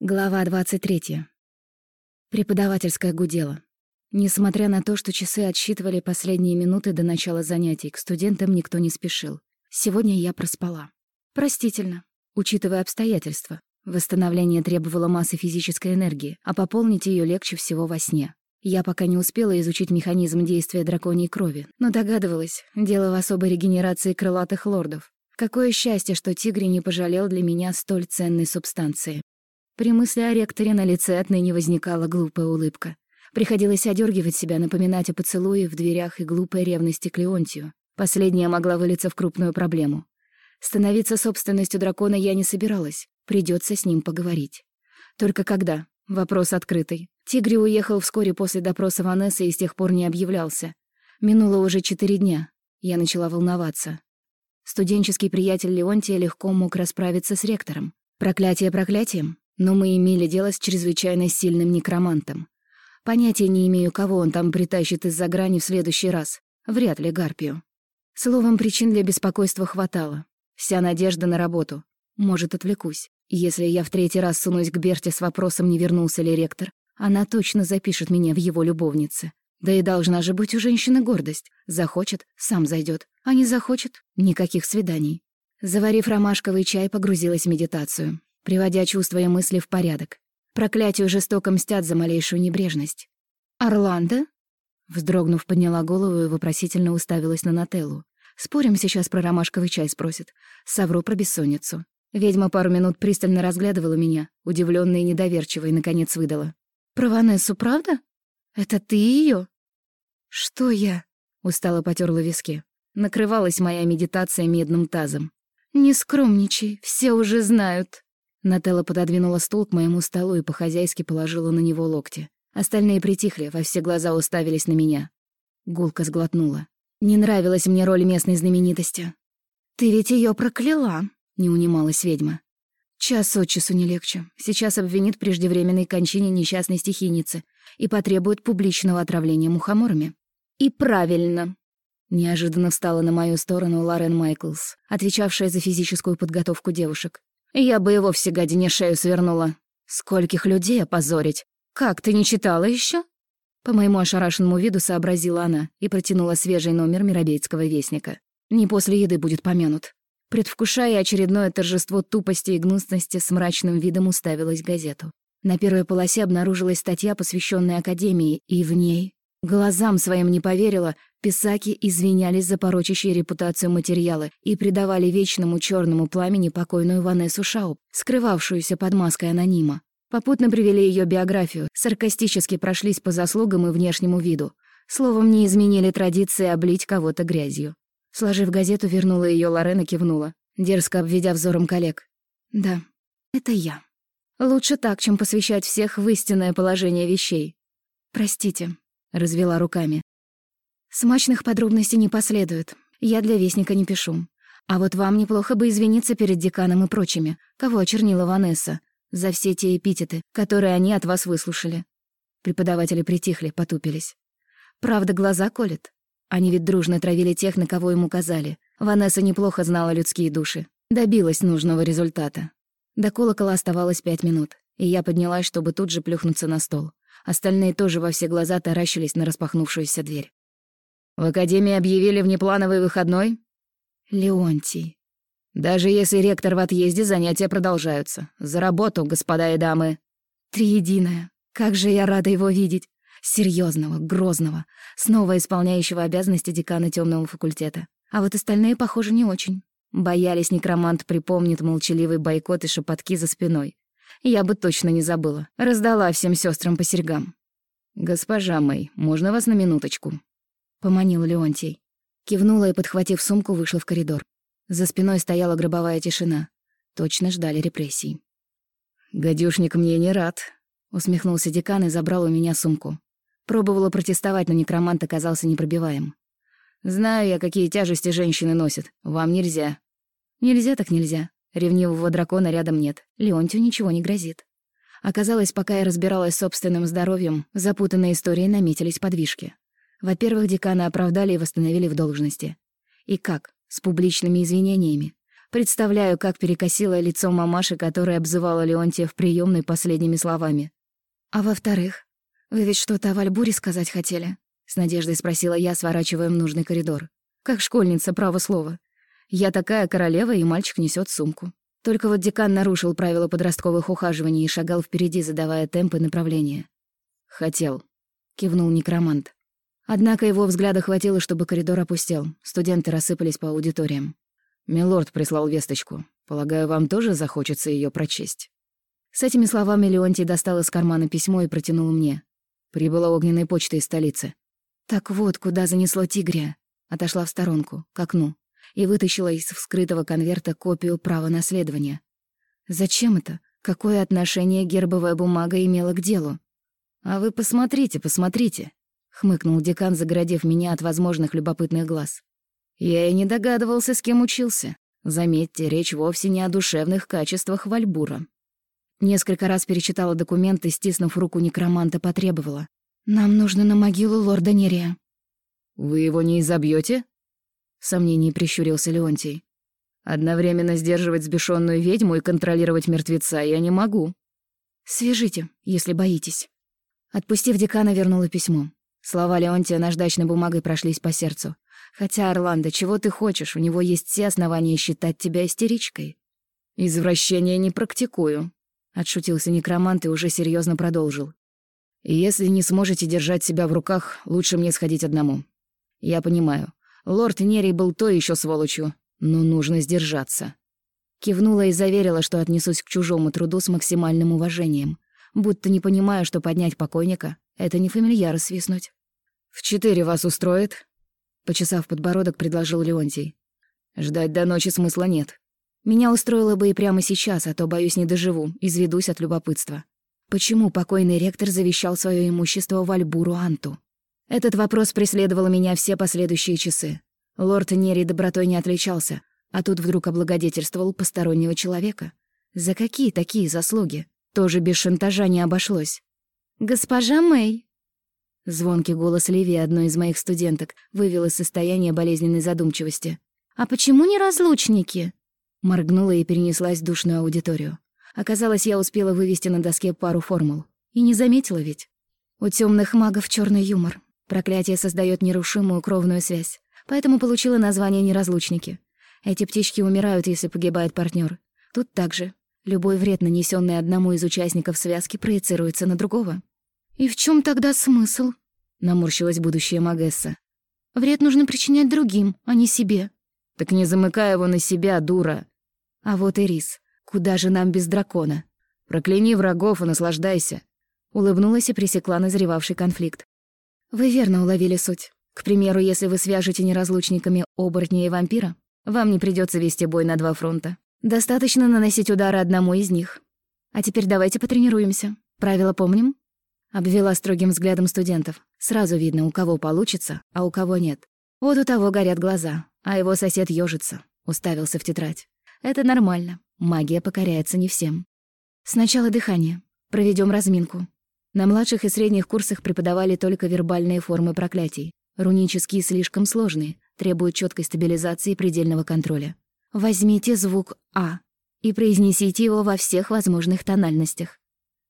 Глава 23. Преподавательская гудела. Несмотря на то, что часы отсчитывали последние минуты до начала занятий, к студентам никто не спешил. Сегодня я проспала. Простительно, учитывая обстоятельства. Восстановление требовало массы физической энергии, а пополнить ее легче всего во сне. Я пока не успела изучить механизм действия драконьей крови, но догадывалась, дело в особой регенерации крылатых лордов. Какое счастье, что Тигри не пожалел для меня столь ценной субстанции. При мысли о ректоре на лице отныне возникала глупая улыбка. Приходилось одергивать себя, напоминать о поцелуе в дверях и глупой ревности к Леонтию. Последняя могла вылиться в крупную проблему. Становиться собственностью дракона я не собиралась. Придется с ним поговорить. Только когда? Вопрос открытый. Тигри уехал вскоре после допроса Ванессы и с тех пор не объявлялся. Минуло уже четыре дня. Я начала волноваться. Студенческий приятель Леонтия легко мог расправиться с ректором. Проклятие проклятием, но мы имели дело с чрезвычайно сильным некромантом. Понятия не имею, кого он там притащит из-за грани в следующий раз. Вряд ли Гарпию. Словом, причин для беспокойства хватало. Вся надежда на работу. Может, отвлекусь. Если я в третий раз сунусь к Берте с вопросом, не вернулся ли ректор, она точно запишет меня в его любовнице. Да и должна же быть у женщины гордость. Захочет — сам зайдет, а не захочет — никаких свиданий. Заварив ромашковый чай, погрузилась в медитацию приводя чувства и мысли в порядок. Проклятию жестоко мстят за малейшую небрежность. «Орландо?» Вздрогнув, подняла голову и вопросительно уставилась на Нателлу. «Спорим, сейчас про ромашковый чай спросит. Совру про бессонницу». Ведьма пару минут пристально разглядывала меня, удивленная и недоверчивая, и, наконец выдала. «Про Ванессу, правда? Это ты ее? «Что я?» — устало потерла виски. Накрывалась моя медитация медным тазом. «Не скромничай, все уже знают». Нателла пододвинула стул к моему столу и по-хозяйски положила на него локти. Остальные притихли, во все глаза уставились на меня. Гулка сглотнула. «Не нравилась мне роль местной знаменитости». «Ты ведь ее прокляла», — не унималась ведьма. «Час от часу не легче. Сейчас обвинит преждевременной кончине несчастной стихийницы и потребует публичного отравления мухоморами». «И правильно», Неожиданно встала на мою сторону Лорен Майклс, отвечавшая за физическую подготовку девушек. Я бы его вовсе гадине шею свернула. Скольких людей опозорить? Как, ты не читала еще? По моему ошарашенному виду сообразила она и протянула свежий номер Миробейского вестника. Не после еды будет помянут. Предвкушая очередное торжество тупости и гнусности, с мрачным видом уставилась газету. На первой полосе обнаружилась статья, посвященная Академии, и в ней... Глазам своим не поверила, Писаки извинялись за порочащие репутацию материала и придавали вечному черному пламени покойную Ванессу Шауп, скрывавшуюся под маской анонима. Попутно привели ее биографию, саркастически прошлись по заслугам и внешнему виду. Словом, не изменили традиции облить кого-то грязью. Сложив газету, вернула ее Лорена кивнула, дерзко обведя взором коллег. «Да, это я. Лучше так, чем посвящать всех в истинное положение вещей. Простите», — развела руками. Смачных подробностей не последует. Я для Вестника не пишу. А вот вам неплохо бы извиниться перед деканом и прочими, кого очернила Ванесса, за все те эпитеты, которые они от вас выслушали. Преподаватели притихли, потупились. Правда, глаза колет. Они ведь дружно травили тех, на кого им указали. Ванесса неплохо знала людские души. Добилась нужного результата. До колокола оставалось пять минут, и я поднялась, чтобы тут же плюхнуться на стол. Остальные тоже во все глаза таращились на распахнувшуюся дверь. В академии объявили внеплановый выходной? Леонтий. Даже если ректор в отъезде, занятия продолжаются. За работу, господа и дамы. Триединая. Как же я рада его видеть. Серьезного, грозного, снова исполняющего обязанности декана темного факультета. А вот остальные, похоже, не очень. Боялись, некромант припомнит молчаливый бойкот и шепотки за спиной. Я бы точно не забыла. Раздала всем сестрам по серьгам. «Госпожа Мэй, можно вас на минуточку?» — поманил Леонтий. Кивнула и, подхватив сумку, вышла в коридор. За спиной стояла гробовая тишина. Точно ждали репрессий. «Гадюшник мне не рад», — усмехнулся декан и забрал у меня сумку. Пробовала протестовать, но некромант оказался непробиваем. «Знаю я, какие тяжести женщины носят. Вам нельзя». «Нельзя так нельзя. Ревнивого дракона рядом нет. Леонтию ничего не грозит». Оказалось, пока я разбиралась с собственным здоровьем, запутанные истории наметились подвижки. Во-первых, декана оправдали и восстановили в должности. И как? С публичными извинениями. Представляю, как перекосило лицо мамаши, которая обзывала Леонтия в приемной последними словами. «А во-вторых, вы ведь что-то о Вальбуре сказать хотели?» С надеждой спросила я, сворачивая в нужный коридор. Как школьница, право слово. Я такая королева, и мальчик несет сумку. Только вот декан нарушил правила подростковых ухаживаний и шагал впереди, задавая темпы направления. «Хотел», — кивнул некромант. Однако его взгляда хватило, чтобы коридор опустел. Студенты рассыпались по аудиториям. «Милорд прислал весточку. Полагаю, вам тоже захочется ее прочесть». С этими словами Леонтий достал из кармана письмо и протянул мне. Прибыла огненной почта из столицы. Так вот, куда занесло тигря. Отошла в сторонку, к окну, и вытащила из вскрытого конверта копию права наследования. Зачем это? Какое отношение гербовая бумага имела к делу? «А вы посмотрите, посмотрите», — хмыкнул декан, загородив меня от возможных любопытных глаз. Я и не догадывался, с кем учился. Заметьте, речь вовсе не о душевных качествах Вальбура. Несколько раз перечитала документы, стиснув руку некроманта, потребовала. «Нам нужно на могилу лорда Нерия». «Вы его не изобьете? В сомнении прищурился Леонтий. «Одновременно сдерживать сбешенную ведьму и контролировать мертвеца я не могу». «Свяжите, если боитесь». Отпустив декана, вернула письмо. Слова Леонтия наждачной бумагой прошлись по сердцу. Хотя, Орландо, чего ты хочешь? У него есть все основания считать тебя истеричкой. Извращения не практикую, отшутился некромант и уже серьезно продолжил. Если не сможете держать себя в руках, лучше мне сходить одному. Я понимаю. Лорд Нерий был то еще сволочью, но нужно сдержаться. Кивнула и заверила, что отнесусь к чужому труду с максимальным уважением, будто не понимаю, что поднять покойника — это не фамильяра свистнуть. «В четыре вас устроит?» Почесав подбородок, предложил Леонтий. «Ждать до ночи смысла нет. Меня устроило бы и прямо сейчас, а то, боюсь, не доживу, изведусь от любопытства. Почему покойный ректор завещал свое имущество Вальбуру Анту? Этот вопрос преследовал меня все последующие часы. Лорд Нери добротой не отличался, а тут вдруг облагодетельствовал постороннего человека. За какие такие заслуги? Тоже без шантажа не обошлось. «Госпожа Мэй!» Звонкий голос Ливии, одной из моих студенток, вывел из состояния болезненной задумчивости. «А почему не разлучники?» Моргнула и перенеслась в душную аудиторию. Оказалось, я успела вывести на доске пару формул. И не заметила ведь. У темных магов черный юмор. Проклятие создает нерушимую кровную связь. Поэтому получила название «неразлучники». Эти птички умирают, если погибает партнер. Тут также. Любой вред, нанесенный одному из участников связки, проецируется на другого. «И в чем тогда смысл?» — наморщилась будущая Магесса. «Вред нужно причинять другим, а не себе». «Так не замыкай его на себя, дура!» А вот и рис. Куда же нам без дракона? Прокляни врагов и наслаждайся. Улыбнулась и пресекла назревавший конфликт. Вы верно уловили суть. К примеру, если вы свяжете неразлучниками оборотня и вампира, вам не придется вести бой на два фронта. Достаточно наносить удары одному из них. А теперь давайте потренируемся. Правила помним? Обвела строгим взглядом студентов. Сразу видно, у кого получится, а у кого нет. Вот у того горят глаза, а его сосед ёжится. Уставился в тетрадь. Это нормально. Магия покоряется не всем. Сначала дыхание. Проведем разминку. На младших и средних курсах преподавали только вербальные формы проклятий. Рунические слишком сложные, требуют четкой стабилизации и предельного контроля. Возьмите звук «А» и произнесите его во всех возможных тональностях.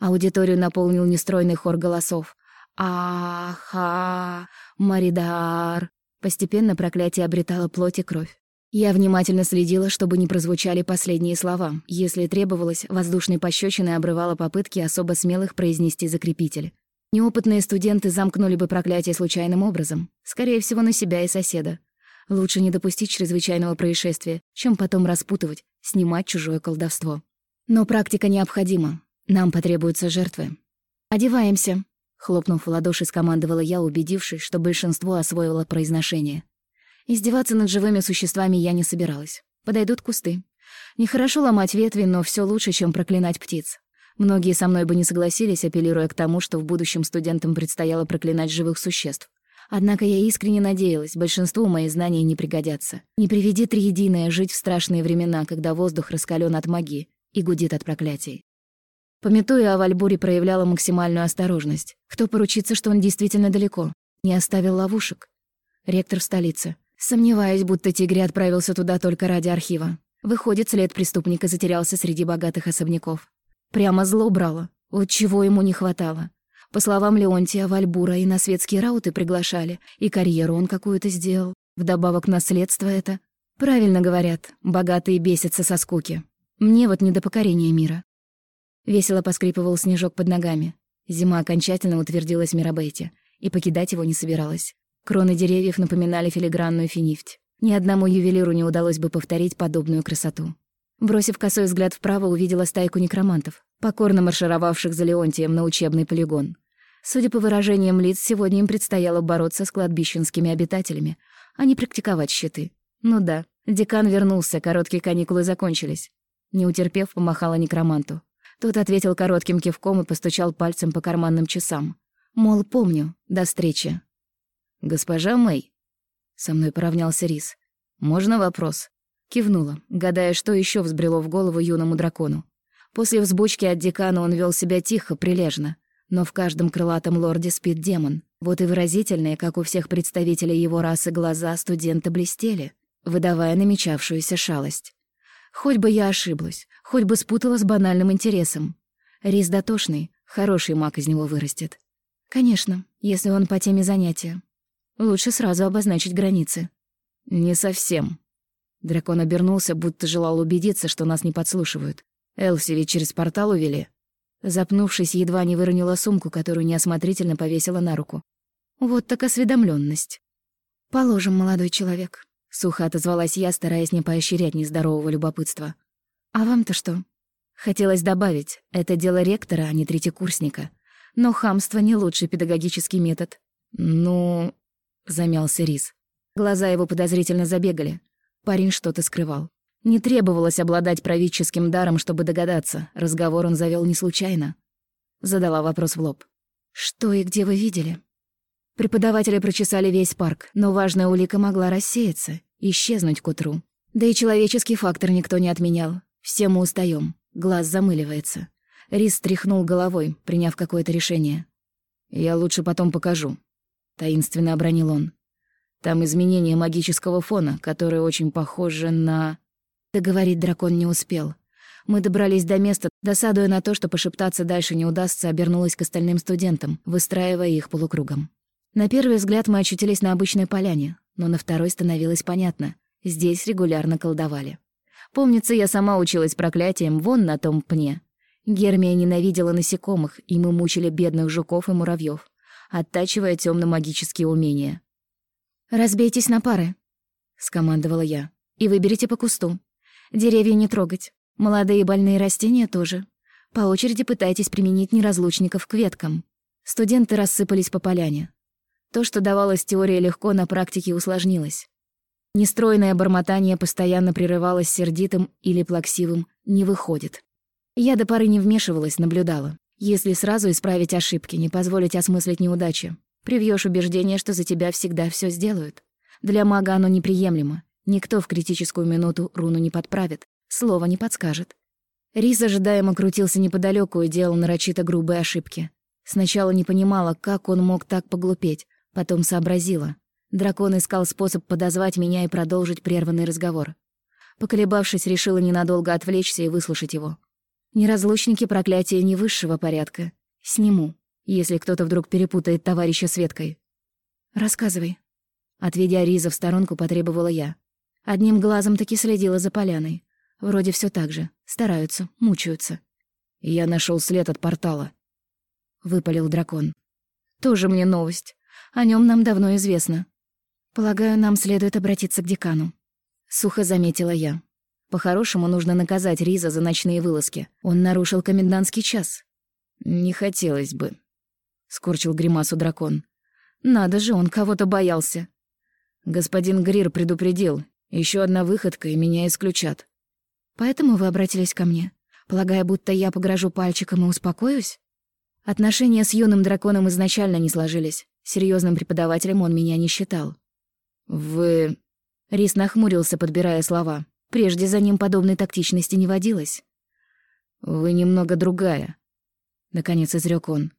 Аудиторию наполнил нестройный хор голосов. «Аха! Маридар!» Постепенно проклятие обретало плоть и кровь. Я внимательно следила, чтобы не прозвучали последние слова. Если требовалось, воздушной пощечиной обрывала попытки особо смелых произнести закрепитель. Неопытные студенты замкнули бы проклятие случайным образом. Скорее всего, на себя и соседа. Лучше не допустить чрезвычайного происшествия, чем потом распутывать, снимать чужое колдовство. Но практика необходима. Нам потребуются жертвы. «Одеваемся», — хлопнув в ладоши, скомандовала я, убедившись, что большинство освоило произношение. Издеваться над живыми существами я не собиралась. Подойдут кусты. Нехорошо ломать ветви, но все лучше, чем проклинать птиц. Многие со мной бы не согласились, апеллируя к тому, что в будущем студентам предстояло проклинать живых существ. Однако я искренне надеялась, большинству мои знания не пригодятся. Не приведи триединое жить в страшные времена, когда воздух раскален от магии и гудит от проклятий. Пометуя о Вальбуре, проявляла максимальную осторожность. Кто поручится, что он действительно далеко? Не оставил ловушек? Ректор в столице. Сомневаюсь, будто Тигри отправился туда только ради архива. Выходит, след преступника затерялся среди богатых особняков. Прямо зло брало. Вот чего ему не хватало. По словам Леонтия, Вальбура и на светские рауты приглашали, и карьеру он какую-то сделал. Вдобавок наследство это. Правильно говорят, богатые бесятся со скуки. Мне вот не до покорения мира. Весело поскрипывал снежок под ногами. Зима окончательно утвердилась в Мирабейте, и покидать его не собиралась. Кроны деревьев напоминали филигранную финифть. Ни одному ювелиру не удалось бы повторить подобную красоту. Бросив косой взгляд вправо, увидела стайку некромантов, покорно маршировавших за Леонтием на учебный полигон. Судя по выражениям лиц, сегодня им предстояло бороться с кладбищенскими обитателями, а не практиковать щиты. Ну да, декан вернулся, короткие каникулы закончились. Не утерпев, помахала некроманту. Тот ответил коротким кивком и постучал пальцем по карманным часам. Мол, помню, до встречи. «Госпожа Мэй», со мной поравнялся Рис. «Можно вопрос?» Кивнула, гадая, что еще взбрело в голову юному дракону. После взбучки от декана он вел себя тихо, прилежно. Но в каждом крылатом лорде спит демон. Вот и выразительные, как у всех представителей его расы, глаза студента блестели, выдавая намечавшуюся шалость. Хоть бы я ошиблась, хоть бы спутала с банальным интересом. Рис дотошный, хороший маг из него вырастет. Конечно, если он по теме занятия. Лучше сразу обозначить границы. Не совсем. Дракон обернулся, будто желал убедиться, что нас не подслушивают. Элси ведь через портал увели. Запнувшись, едва не выронила сумку, которую неосмотрительно повесила на руку. Вот так осведомленность. «Положим, молодой человек», — сухо отозвалась я, стараясь не поощрять нездорового любопытства. «А вам-то что?» Хотелось добавить, это дело ректора, а не третьекурсника. Но хамство — не лучший педагогический метод. «Ну...» замялся Рис. Глаза его подозрительно забегали. Парень что-то скрывал. Не требовалось обладать правительским даром, чтобы догадаться. Разговор он завел не случайно. Задала вопрос в лоб. «Что и где вы видели?» Преподаватели прочесали весь парк, но важная улика могла рассеяться, исчезнуть к утру. Да и человеческий фактор никто не отменял. Все мы устаем, глаз замыливается. Рис стряхнул головой, приняв какое-то решение. «Я лучше потом покажу», таинственно обронил он. Там изменение магического фона, которое очень похоже на... Договорить дракон не успел. Мы добрались до места, досадуя на то, что пошептаться дальше не удастся, обернулась к остальным студентам, выстраивая их полукругом. На первый взгляд мы очутились на обычной поляне, но на второй становилось понятно. Здесь регулярно колдовали. Помнится, я сама училась проклятием вон на том пне. Гермия ненавидела насекомых, и мы мучили бедных жуков и муравьев оттачивая темно-магические умения. «Разбейтесь на пары», — скомандовала я, — «и выберите по кусту. Деревья не трогать, молодые больные растения тоже. По очереди пытайтесь применить неразлучников к веткам». Студенты рассыпались по поляне. То, что давалось теории легко, на практике усложнилось. Нестройное бормотание постоянно прерывалось сердитым или плаксивым «не выходит». Я до поры не вмешивалась, наблюдала. Если сразу исправить ошибки, не позволить осмыслить неудачи, привьешь убеждение, что за тебя всегда все сделают. Для мага оно неприемлемо. Никто в критическую минуту руну не подправит, слова не подскажет. Рис ожидаемо крутился неподалеку и делал нарочито грубые ошибки. Сначала не понимала, как он мог так поглупеть, потом сообразила. Дракон искал способ подозвать меня и продолжить прерванный разговор. Поколебавшись, решила ненадолго отвлечься и выслушать его. Неразлучники проклятия не высшего порядка. Сниму, если кто-то вдруг перепутает товарища с веткой. Рассказывай. Отведя Риза в сторонку, потребовала я. Одним глазом таки следила за поляной. Вроде все так же. Стараются, мучаются. Я нашел след от портала. Выпалил дракон. Тоже мне новость. О нем нам давно известно. Полагаю, нам следует обратиться к декану. Сухо заметила я. По-хорошему, нужно наказать Риза за ночные вылазки. Он нарушил комендантский час. «Не хотелось бы», — скорчил гримасу дракон. «Надо же, он кого-то боялся». «Господин Грир предупредил. Еще одна выходка, и меня исключат». «Поэтому вы обратились ко мне, полагая, будто я погрожу пальчиком и успокоюсь?» Отношения с юным драконом изначально не сложились. Серьезным преподавателем он меня не считал. «Вы...» Рис нахмурился, подбирая слова. Прежде за ним подобной тактичности не водилось. «Вы немного другая», — наконец изрёк он.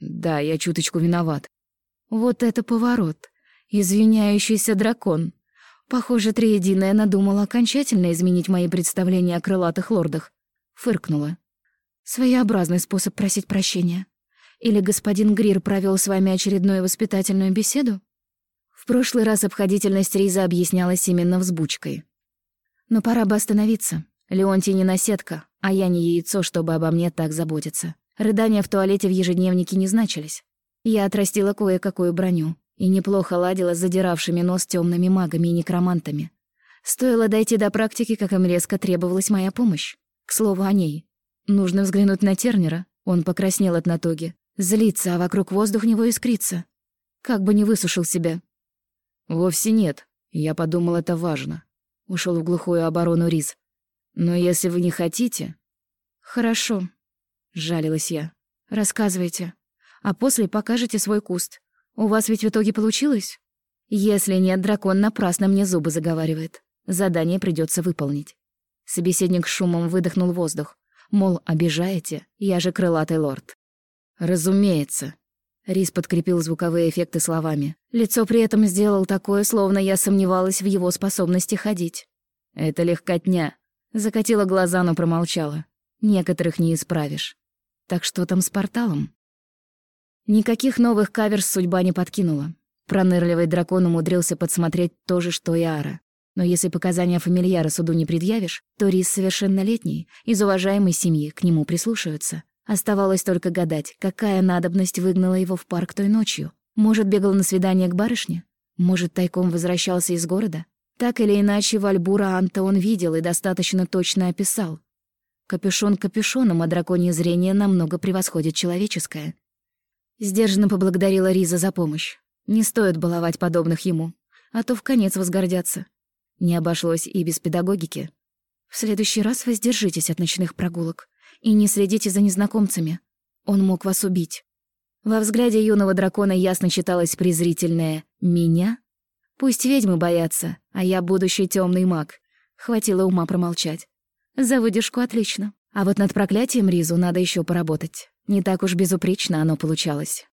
«Да, я чуточку виноват». Вот это поворот. Извиняющийся дракон. Похоже, Триединая надумала окончательно изменить мои представления о крылатых лордах. Фыркнула. Своеобразный способ просить прощения. Или господин Грир провел с вами очередную воспитательную беседу? В прошлый раз обходительность Риза объяснялась именно взбучкой. Но пора бы остановиться. Леонтий не наседка, а я не яйцо, чтобы обо мне так заботиться. Рыдания в туалете в ежедневнике не значились. Я отрастила кое-какую броню и неплохо ладила с задиравшими нос темными магами и некромантами. Стоило дойти до практики, как им резко требовалась моя помощь. К слову о ней. Нужно взглянуть на Тернера. Он покраснел от натуги. Злится, а вокруг воздух него искрится. Как бы не высушил себя. «Вовсе нет. Я подумал, это важно». Ушел в глухую оборону Риз. «Но если вы не хотите...» «Хорошо», — жалилась я. «Рассказывайте. А после покажете свой куст. У вас ведь в итоге получилось? Если нет, дракон напрасно мне зубы заговаривает. Задание придется выполнить». Собеседник шумом выдохнул воздух. Мол, обижаете? Я же крылатый лорд. «Разумеется», Рис подкрепил звуковые эффекты словами. Лицо при этом сделал такое, словно я сомневалась в его способности ходить. «Это легкотня». Закатила глаза, но промолчала. Некоторых не исправишь. Так что там с порталом? Никаких новых каверс судьба не подкинула. Пронырливый дракон умудрился подсмотреть то же, что и Ара. Но если показания фамильяра суду не предъявишь, то Рис совершеннолетний, из уважаемой семьи, к нему прислушиваются. Оставалось только гадать, какая надобность выгнала его в парк той ночью. Может, бегал на свидание к барышне? Может, тайком возвращался из города? Так или иначе, Вальбура Анта он видел и достаточно точно описал. Капюшон капюшоном, а драконье зрение намного превосходит человеческое. Сдержанно поблагодарила Риза за помощь. Не стоит баловать подобных ему, а то в конец возгордятся. Не обошлось и без педагогики. В следующий раз воздержитесь от ночных прогулок. И не следите за незнакомцами. Он мог вас убить. Во взгляде юного дракона ясно читалось презрительное «меня». Пусть ведьмы боятся, а я будущий темный маг. Хватило ума промолчать. За выдержку отлично. А вот над проклятием Ризу надо еще поработать. Не так уж безупречно оно получалось.